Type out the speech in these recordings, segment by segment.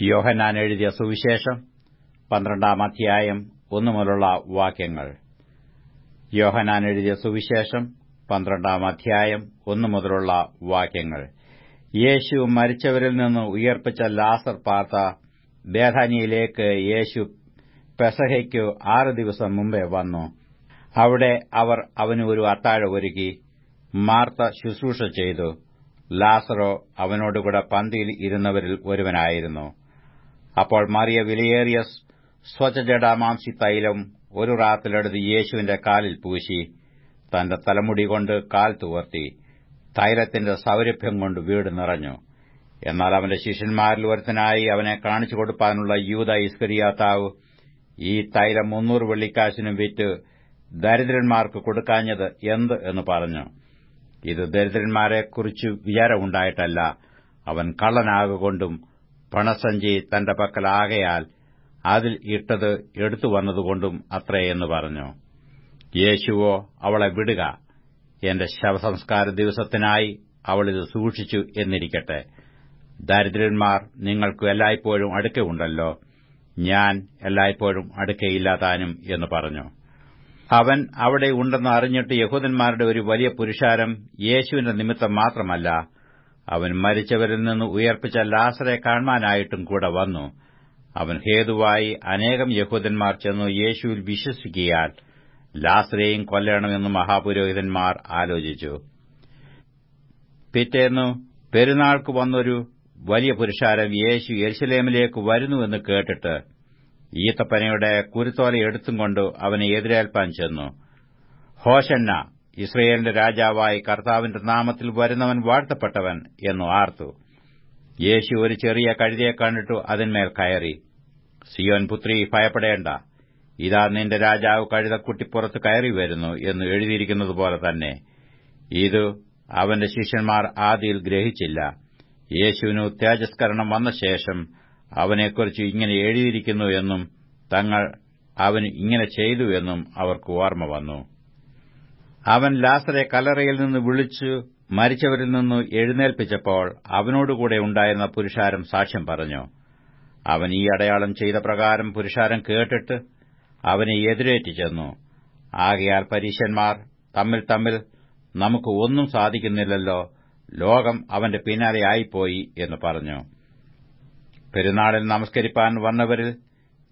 യോഹന്നാൻ എഴുതിയ സുവിശേഷം പന്ത്രണ്ടാം അധ്യായം ഒന്നു മുതലുള്ള വാക്യങ്ങൾ. യോഹനാൻ എഴുതിയ സുവിശേഷം പന്ത്രണ്ടാം അധ്യായം ഒന്നു മുതലുള്ള വാക്യങ്ങൾ. യേശു മരിച്ചവരിൽ നിന്ന് ഉയർപ്പിച്ച ലാസർ പാർത്ത ബേധാനിയിലേക്ക് യേശു പെസഹയ്ക്കു ആറ് ദിവസം മുമ്പേ വന്നു. അവിടെ അവർ അവന് ഒരു അത്താഴ ഒരുക്കി മാർത്ത ശുശ്രൂഷ ചെയ്തു. ലാസറോ അവനോടുകൂടെ പന്തിയിൽ ഇരുന്നവരിൽ ഒരുവനായിരുന്നു. അപ്പോൾ മറിയ വിലയേറിയ സ്വചജടാമാംസി തൈലം ഒരു റാത്തിലെടുത്ത് യേശുവിന്റെ കാലിൽ പൂശി. തന്റെ തലമുടി കൊണ്ട് കാൽ തുവർത്തി. തൈലത്തിന്റെ സൗരഭ്യം കൊണ്ട് വീട് നിറഞ്ഞു. എന്നാൽ അവന്റെ ശിഷ്യന്മാരിൽ ഒരുത്തനായി അവനെ കാണിച്ചു കൊടുപ്പാനുള്ള യൂത ഇസ്കരിയാത്താവ് ഈ തൈലം മുന്നൂറ് വെള്ളിക്കാശിനും വിറ്റ് ദരിദ്രന്മാർക്ക് കൊടുക്കാഞ്ഞത് എന്ത് എന്ന് പറഞ്ഞു. ഇത് ദരിദ്രന്മാരെക്കുറിച്ച് വിചാരമുണ്ടായിട്ടല്ല. അവൻ കള്ളനാകൊണ്ടും പണസഞ്ചി തന്റെ പക്കലാകയാൽ അതിൽ ഇട്ടത് എടുത്തു വന്നതുകൊണ്ടും അത്രയെന്ന് പറഞ്ഞു. യേശുവോ അവളെ വിടുക. എന്റെ ശവസംസ്കാര ദിവസത്തിനായി അവളിത് സൂക്ഷിച്ചു എന്നിരിക്കട്ടെ. ദരിദ്രന്മാർ നിങ്ങൾക്ക് എല്ലായ്പ്പോഴും അടുക്കയുണ്ടല്ലോ ഞാൻ എല്ലായ്പ്പോഴും അടുക്കയില്ലാതാനും എന്ന് പറഞ്ഞു. അവൻ അവിടെ ഉണ്ടെന്ന് അറിഞ്ഞിട്ട് യഹൂദന്മാരുടെ ഒരു വലിയ പുരുഷാരം യേശുവിന്റെ നിമിത്തം മാത്രമല്ല അവൻ മരിച്ചവരിൽ നിന്ന് ഉയർപ്പിച്ച ലാസറെ കാണാനായിട്ടും കൂടെ വന്നു. അവൻ ഹേതുവായി അനേകം യഹൂദന്മാർ ചെന്നു യേശുവിൽ വിശ്വസിക്കിയാൽ ലാസറേയും കൊല്ലണമെന്ന് മഹാപുരോഹിതന്മാർ ആലോചിച്ചു. പിറ്റേന്നു പെരുന്നാൾക്ക് വന്നൊരു വലിയ പുരുഷാരം യേശു യെരുശലേമിലേക്ക് വരുന്നുവെന്ന് കേട്ടിട്ട് ഈത്തപ്പനയുടെ കുരുത്തോല എടുത്തും കൊണ്ട് അവനെ എതിരേൽപ്പാൻ ചെന്നു. ഹോഷന്ന ഇസ്രയേലിന്റെ രാജാവായി കർത്താവിന്റെ നാമത്തിൽ വരുന്നവൻ വാഴ്ത്തപ്പെട്ടവൻ എന്നു ആർത്തു. യേശു ഒരു ചെറിയ കഴുതയെ കണ്ടിട്ടു അതിന്മേൽ കയറി. സിയോൻ പുത്രി ഭയപ്പെടേണ്ട. ഇതാ നിന്റെ രാജാവ് കഴുതക്കുട്ടി പുറത്ത് കയറി വരുന്നു എന്ന് എഴുതിയിരിക്കുന്നതുപോലെ തന്നെ. ഇത് അവന്റെ ശിഷ്യന്മാർ ആദിയിൽ ഗ്രഹിച്ചില്ല. യേശുവിന് തേജസ്കരണം വന്ന ശേഷം അവനെക്കുറിച്ച് ഇങ്ങനെ എഴുതിയിരിക്കുന്നു എന്നും തങ്ങൾ അവന് ഇങ്ങനെ ചെയ്തു എന്നും അവർക്ക് ഓർമ്മ വന്നു. അവൻ ലാസറെ കല്ലറയിൽ നിന്ന് വിളിച്ചു മരിച്ചവരിൽ നിന്ന് എഴുന്നേൽപ്പിച്ചപ്പോൾ അവനോടുകൂടെ ഉണ്ടായിരുന്ന പുരുഷാരം സാക്ഷ്യം പറഞ്ഞു. അവൻ ഈ അടയാളം ചെയ്ത പ്രകാരം പുരുഷാരം കേട്ടിട്ട് അവനെ എതിരേറ്റ് ചെന്നു. ആകയാൽ പരീശന്മാർ തമ്മിൽ തമ്മിൽ നമുക്ക് ഒന്നും സാധിക്കുന്നില്ലല്ലോ ലോകം അവന്റെ പിന്നാലെ ആയിപ്പോയി എന്ന് പറഞ്ഞു. പെരുന്നാളിൽ നമസ്കരിപ്പാൻ വന്നവരിൽ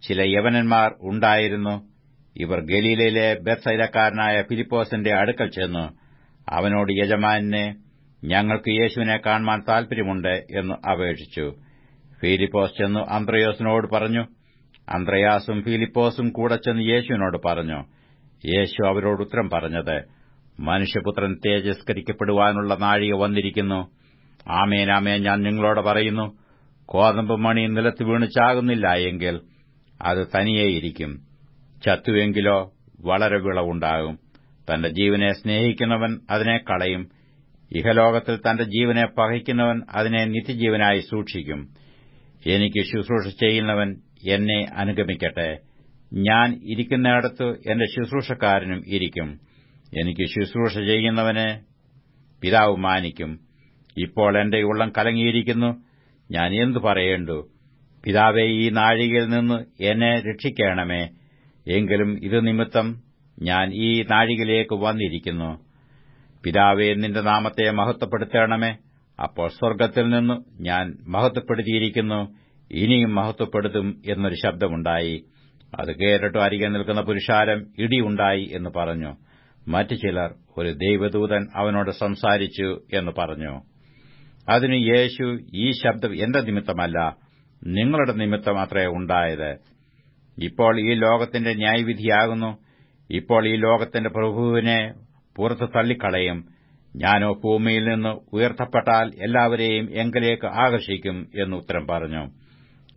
ചില യവനന്മാർ ഉണ്ടായിരുന്നു. ഇവർ ഗലീലയിലെ ബത്സൈലക്കാരനായ ഫിലിപ്പോസിന്റെ അടുക്കൽ ചെന്നു. അവനോട് യജമാനെ ഞങ്ങൾക്ക് യേശുവിനെ കാണുവാൻ താൽപര്യമുണ്ട് എന്ന് അപേക്ഷിച്ചു. ഫിലിപ്പോസ് ചെന്നു അന്ത്രയോസിനോട് പറഞ്ഞു. അന്ത്രയാസും ഫിലിപ്പോസും കൂടെ ചെന്ന് യേശുവിനോട് പറഞ്ഞു. യേശു അവരോട് ഉത്തരം പറഞ്ഞത് മനുഷ്യപുത്രൻ തേജസ്കരിക്കപ്പെടുവാനുള്ള നാഴിക വന്നിരിക്കുന്നു. ആമേൻ ഞാൻ നിങ്ങളോട് പറയുന്നു. കോതമ്പ് മണി നിലത്ത് വീണ് ചാകുന്നില്ല എങ്കിൽ അത് തനിയേയിരിക്കും. ചത്തുവെങ്കിലോ വളരെ വിളവുണ്ടാകും. തന്റെ ജീവനെ സ്നേഹിക്കുന്നവൻ അതിനെ കളയും. ഇഹലോകത്തിൽ തന്റെ ജീവനെ പകയ്ക്കുന്നവൻ അതിനെ നിത്യജീവനായി സൂക്ഷിക്കും. എനിക്ക് ശുശ്രൂഷ ചെയ്യുന്നവൻ എന്നെ അനുഗമിക്കട്ടെ. ഞാൻ ഇരിക്കുന്നിടത്ത് എന്റെ ശുശ്രൂഷക്കാരനും ഇരിക്കും. എനിക്ക് ശുശ്രൂഷ ചെയ്യുന്നവനെ പിതാവ് മാനിക്കും. ഇപ്പോൾ എന്റെ ഉള്ളം കലങ്ങിയിരിക്കുന്നു. ഞാൻ എന്തു പറയേണ്ടു? പിതാവെ ഈ നാഴികയിൽ നിന്ന് എന്നെ രക്ഷിക്കണമേ. എങ്കിലും ഇത് നിമിത്തം ഞാൻ ഈ നാഴികയിലേക്ക് വന്നിരിക്കുന്നു. പിതാവെ നിന്റെ നാമത്തെ മഹത്വപ്പെടുത്തണമേ. അപ്പോൾ സ്വർഗത്തിൽ നിന്ന് ഞാൻ മഹത്വപ്പെടുത്തിയിരിക്കുന്നു. ഇനിയും മഹത്വപ്പെടുത്തും എന്നൊരു ശബ്ദമുണ്ടായി. അത് കേട്ടിട്ട് അരികെ നിൽക്കുന്ന പുരുഷാരം ഇടിയുണ്ടായി എന്ന് പറഞ്ഞു. മറ്റു ചിലർ ഒരു ദൈവദൂതൻ അവനോട് സംസാരിച്ചു എന്ന് പറഞ്ഞു. അതിന് യേശു ഈ ശബ്ദം എന്റെ നിമിത്തമല്ല നിങ്ങളുടെ നിമിത്തം അത്രേ ഉണ്ടായത്. ഇപ്പോൾ ഈ ലോകത്തിന്റെ ന്യായവിധിയാകുന്നു. ഇപ്പോൾ ഈ ലോകത്തിന്റെ പ്രഭുവിനെ പുറത്തു തള്ളിക്കളയും. ഞാനോ ഭൂമിയിൽ നിന്ന് ഉയർത്തപ്പെട്ടാൽ എല്ലാവരെയും എങ്കിലേക്ക് ആകർഷിക്കും എന്ന് ഉത്തരം പറഞ്ഞു.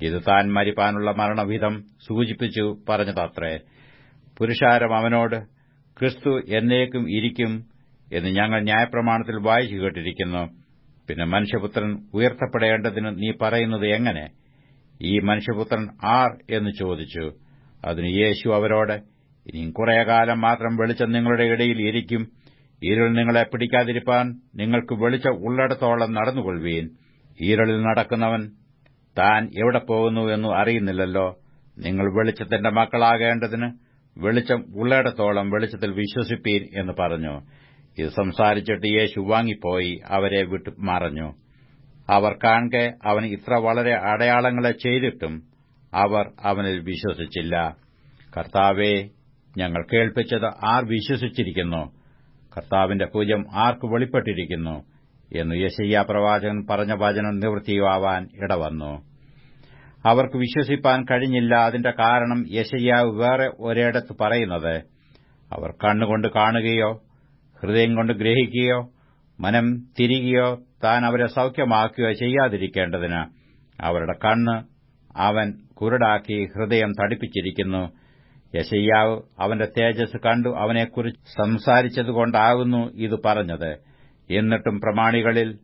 ഇത് താൻ മരിപ്പാനുള്ള മരണവിധം സൂചിപ്പിച്ചു പറഞ്ഞതത്രേ. പുരുഷാരം അവനോട് ക്രിസ്തു എന്നേക്കും ഇരിക്കും എന്ന് ഞങ്ങൾ ന്യായപ്രമാണത്തിൽ വായിച്ചു കേട്ടിരിക്കുന്നു. പിന്നെ മനുഷ്യപുത്രൻ ഉയർത്തപ്പെടേണ്ടതിന് നീ പറയുന്നത് എങ്ങനെ? ഈ മനുഷ്യപുത്രൻ ആർ എന്ന് ചോദിച്ചു. അതിന് യേശു അവരോട് ഇനിയും കുറേ കാലം മാത്രം വെളിച്ചം നിങ്ങളുടെ ഇടയിൽ ഇരിക്കും. ഇരുൾ നിങ്ങളെ പിടിക്കാതിരിപ്പാൻ നിങ്ങൾക്ക് വെളിച്ചം ഉള്ളിടത്തോളം നടന്നുകൊള്ളുവീൻ. ഈരളിൽ നടക്കുന്നവൻ താൻ എവിടെ പോകുന്നു എന്നു അറിയുന്നില്ലല്ലോ. നിങ്ങൾ വെളിച്ചത്തിന്റെ മക്കളാകേണ്ടതിന് വെളിച്ചം ഉള്ളിടത്തോളം വെളിച്ചത്തിൽ വിശ്വസിപ്പീൻ എന്ന് പറഞ്ഞു. ഇത് സംസാരിച്ചിട്ട് യേശു വാങ്ങിപ്പോയി അവരെ വിട്ടു മറഞ്ഞു. അവർ കാണെ അവൻ ഇത്ര വളരെ അടയാളങ്ങളെ ചെയ്തിട്ടും അവർ അവനിൽ വിശ്വസിച്ചില്ല. കർത്താവെ ഞങ്ങൾ കേൾപ്പിച്ചത് ആർ വിശ്വസിച്ചിരിക്കുന്നു? കർത്താവിന്റെ പൂജം ആർക്ക് വെളിപ്പെട്ടിരിക്കുന്നു? എന്ന് യശയ്യ പ്രവാചകൻ പറഞ്ഞ വചനം നിവൃത്തിയാവാൻ ഇടവന്നു. അവർക്ക് വിശ്വസിപ്പാൻ കഴിഞ്ഞില്ല. അതിന്റെ കാരണം യശയ്യാവ് വേറെ ഒരിടത്ത് പറയുന്നത്. അവർ കണ്ണുകൊണ്ട് കാണുകയോ ഹൃദയം കൊണ്ട് ഗ്രഹിക്കുകയോ മനം തിരികെയോ താൻ അവരെ സൌഖ്യമാക്കുക ചെയ്യാതിരിക്കേണ്ടതിന് അവരുടെ കണ്ണ് അവൻ കുരുടാക്കി ഹൃദയം തടിപ്പിച്ചിരിക്കുന്നു. യശയ്യാവ് അവന്റെ തേജസ് കണ്ടു അവനെക്കുറിച്ച് സംസാരിച്ചതുകൊണ്ടാകുന്നു ഇത് പറഞ്ഞത്. എന്നിട്ടും പ്രമാണികളിൽ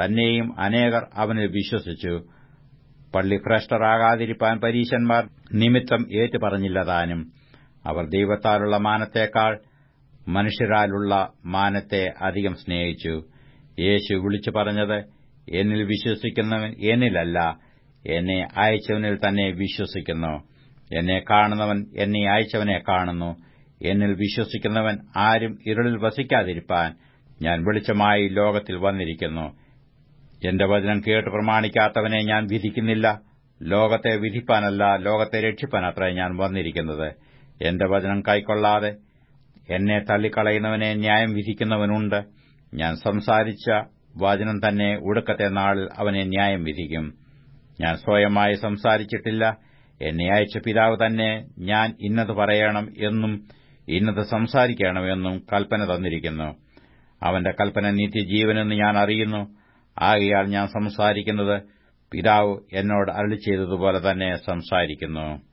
തന്നെയും അനേകർ അവനിൽ വിശ്വസിച്ചു. പള്ളി ഭ്രഷ്ടരാകാതിരിപ്പാൻ പരീശന്മാർ നിമിത്തം ഏറ്റുപറഞ്ഞില്ല താനും. അവർ ദൈവത്താലുള്ള മാനത്തേക്കാൾ മനുഷ്യരാലുള്ള മാനത്തെ അധികം സ്നേഹിച്ചു. യേശു വിളിച്ചു പറഞ്ഞത് എന്നിൽ വിശ്വസിക്കുന്നവൻ എന്നിലല്ല എന്നെ അയച്ചവനിൽ തന്നെ വിശ്വസിക്കുന്നു. എന്നെ കാണുന്നവൻ എന്നെ അയച്ചവനെ കാണുന്നു. എന്നിൽ വിശ്വസിക്കുന്നവൻ ആരും ഇരുളിൽ വസിക്കാതിരിപ്പാൻ ഞാൻ വെളിച്ചമായി ലോകത്തിൽ വന്നിരിക്കുന്നു. എന്റെ വചനം കേട്ട് പ്രമാണിക്കാത്തവനെ ഞാൻ വിധിക്കുന്നില്ല. ലോകത്തെ വിധിപ്പാനല്ല ലോകത്തെ രക്ഷിപ്പാനത്രേ ഞാൻ വന്നിരിക്കുന്നത്. എന്റെ വചനം കൈക്കൊള്ളാതെ എന്നെ തള്ളിക്കളയുന്നവനെ ന്യായം വിധിക്കുന്നവനുണ്ട്. ഞാൻ സംസാരിച്ച വചനം തന്നെ ഒടുക്കത്തെ നാളിൽ അവനെ ന്യായം വിധിക്കും. ഞാൻ സ്വയമായി സംസാരിച്ചിട്ടില്ല. എന്നെ അയച്ച പിതാവ് തന്നെ ഞാൻ ഇന്നത് പറയണം എന്നും ഇന്നത് സംസാരിക്കണമെന്നും കൽപ്പന തന്നിരിക്കുന്നു. അവന്റെ കൽപ്പന നിത്യജീവനെന്ന് ഞാൻ അറിയുന്നു. ആകയാൽ ഞാൻ സംസാരിക്കുന്നത് പിതാവ് എന്നോട് അരളി ചെയ്തതുപോലെ തന്നെ സംസാരിക്കുന്നു.